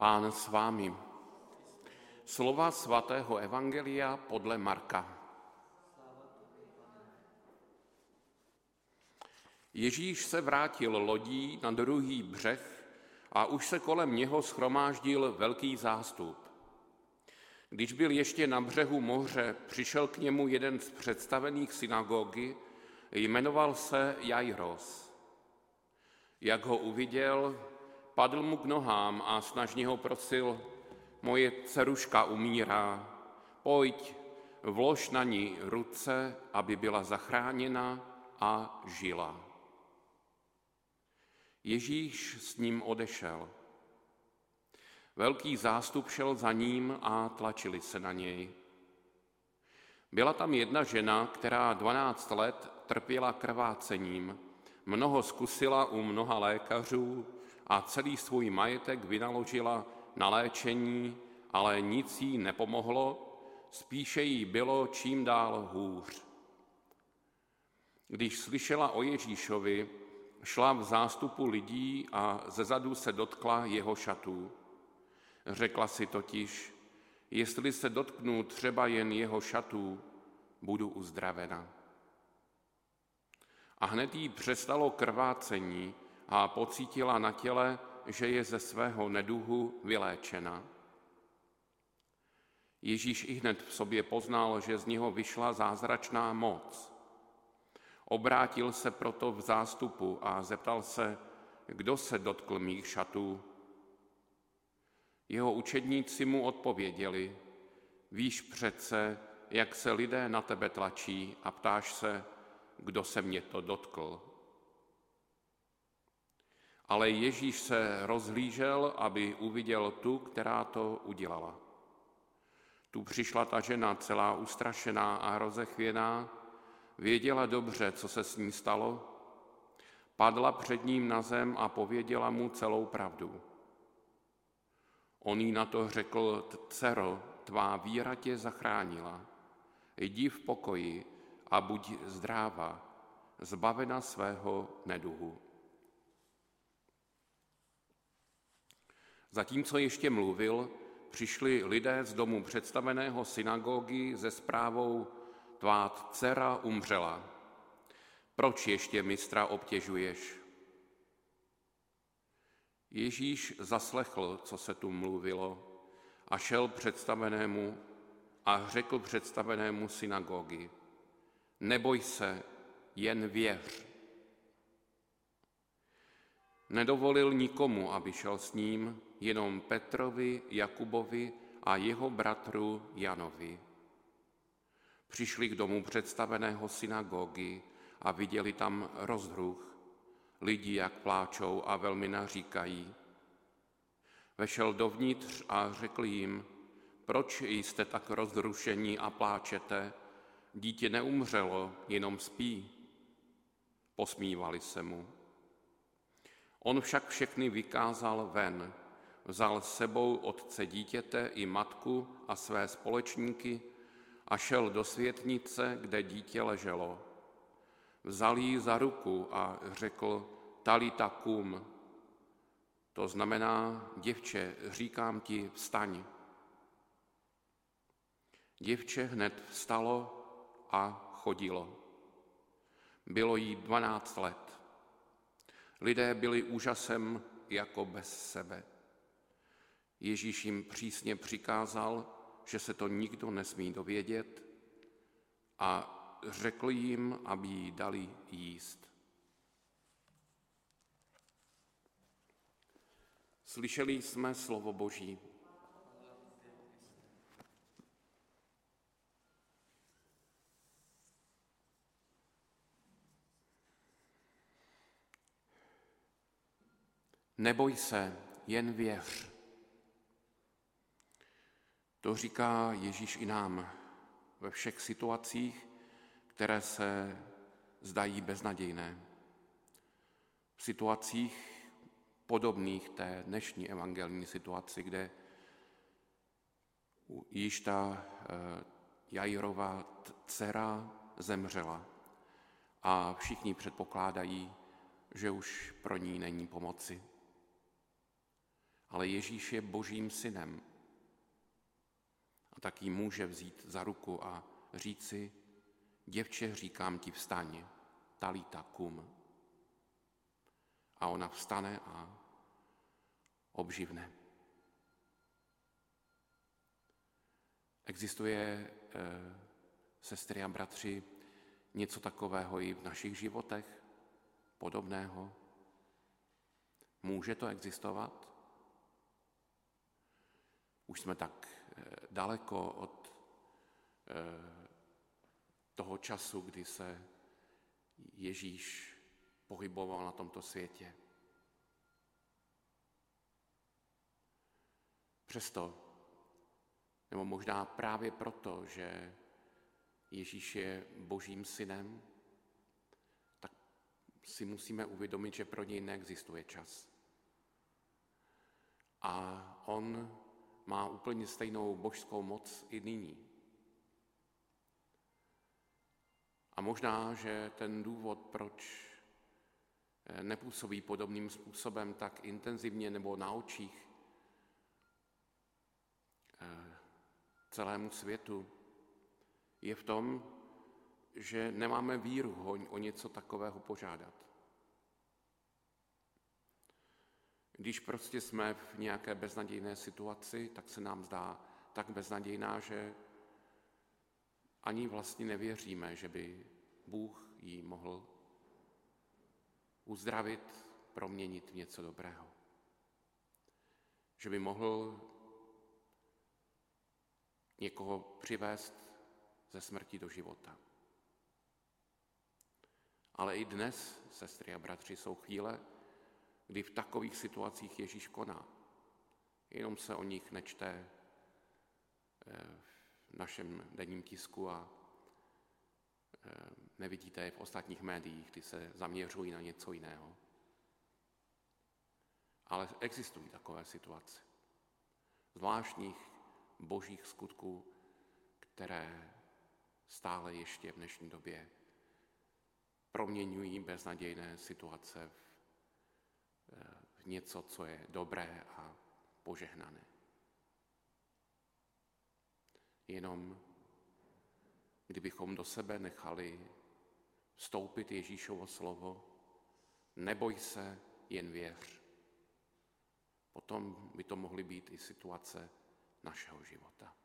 Pán s vámi. Slova svatého Evangelia podle Marka. Ježíš se vrátil lodí na druhý břeh a už se kolem něho schromáždil velký zástup. Když byl ještě na břehu moře, přišel k němu jeden z představených synagogy, jmenoval se Jairos. Jak ho uviděl, padl mu k nohám a snažně ho prosil, moje dceruška umírá, pojď, vlož na ní ruce, aby byla zachráněna a žila. Ježíš s ním odešel. Velký zástup šel za ním a tlačili se na něj. Byla tam jedna žena, která 12 let trpěla krvácením. Mnoho zkusila u mnoha lékařů a celý svůj majetek vynaložila na léčení, ale nic jí nepomohlo, spíše jí bylo čím dál hůř. Když slyšela o Ježíšovi, šla v zástupu lidí a zezadu se dotkla jeho šatů. Řekla si totiž, jestli se dotknu třeba jen jeho šatů, budu uzdravena. A hned jí přestalo krvácení a pocítila na těle, že je ze svého neduhu vyléčena. Ježíš i hned v sobě poznal, že z něho vyšla zázračná moc. Obrátil se proto v zástupu a zeptal se, kdo se dotkl mých šatů. Jeho učedníci mu odpověděli, víš přece, jak se lidé na tebe tlačí a ptáš se, kdo se mě to dotkl. Ale Ježíš se rozhlížel, aby uviděl tu, která to udělala. Tu přišla ta žena celá ustrašená a rozechvěná, věděla dobře, co se s ní stalo, padla před ním na zem a pověděla mu celou pravdu. On jí na to řekl, dcero, tvá víra tě zachránila. Jdi v pokoji a buď zdráva, zbavena svého neduhu. Zatímco ještě mluvil, přišli lidé z domu představeného synagogy se zprávou tvá dcera umřela. Proč ještě mistra obtěžuješ? Ježíš zaslechl, co se tu mluvilo, a šel představenému a řekl představenému synagogy, neboj se, jen věř. Nedovolil nikomu, aby šel s ním, jenom Petrovi, Jakubovi a jeho bratru Janovi. Přišli k domu představeného synagogy a viděli tam rozdruh, lidi, jak pláčou a velmi naříkají. Vešel dovnitř a řekl jim, proč jste tak rozrušení a pláčete? Dítě neumřelo, jenom spí. Posmívali se mu. On však všechny vykázal ven, vzal sebou otce dítěte i matku a své společníky a šel do světnice, kde dítě leželo. Vzal ji za ruku a řekl talita kum, to znamená, děvče, říkám ti, vstaň. Děvče hned vstalo a chodilo. Bylo jí dvanáct let. Lidé byli úžasem jako bez sebe. Ježíš jim přísně přikázal, že se to nikdo nesmí dovědět a řekl jim, aby jí dali jíst. Slyšeli jsme slovo Boží. Neboj se, jen věř. To říká Ježíš i nám ve všech situacích, které se zdají beznadějné. V situacích podobných té dnešní evangelní situaci, kde již ta eh, Jairová dcera zemřela a všichni předpokládají, že už pro ní není pomoci. ale Ježíš je božím synem. Tak jí může vzít za ruku a říci, děvče, říkám ti vstaň, talita kum. A ona vstane a obživne. Existuje, eh, sestry a bratři, něco takového i v našich životech, podobného? Může to existovat? Už jsme tak daleko od eh, toho času, kdy se Ježíš pohyboval na tomto světě. Přesto, nebo možná právě proto, že Ježíš je božím synem, tak si musíme uvědomit, že pro něj neexistuje čas. A on má úplně stejnou božskou moc i nyní. A možná, že ten důvod, proč eh, nepůsobí podobným způsobem tak intenzivně nebo na očích eh, celému světu, je v tom, že nemáme víru ho o něco takového požádat. Když prostě jsme v nějaké beznadějné situaci, tak se nám zdá tak beznadějná, že ani vlastně nevěříme, že by Bůh ji mohl uzdravit, proměnit v něco dobrého. Že by mohl někoho přivést ze smrti do života. Ale i dnes, sestry a bratři, jsou chvíle, kdy v takových situacích Ježíš koná. Jenom se o nich nečte eh, v našem denním tisku a eh, nevidíte je v ostatních médiích, kdy se zaměřují na něco jiného. Ale existují takové situace. Zvláštních božích skutků, které stále ještě v dnešní době proměňují beznadějné situace v, něco, co je dobré a požehnané. Jenom kdybychom do sebe nechali vstoupit Ježíšovo slovo, neboj se, jen věř. Potom by to mohly být i situace našeho života.